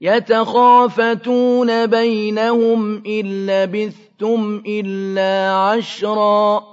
يَتَخَافَتُونَ بَيْنَهُمْ إِن لَّبِثْتُمْ إِلَّا عَشْرًا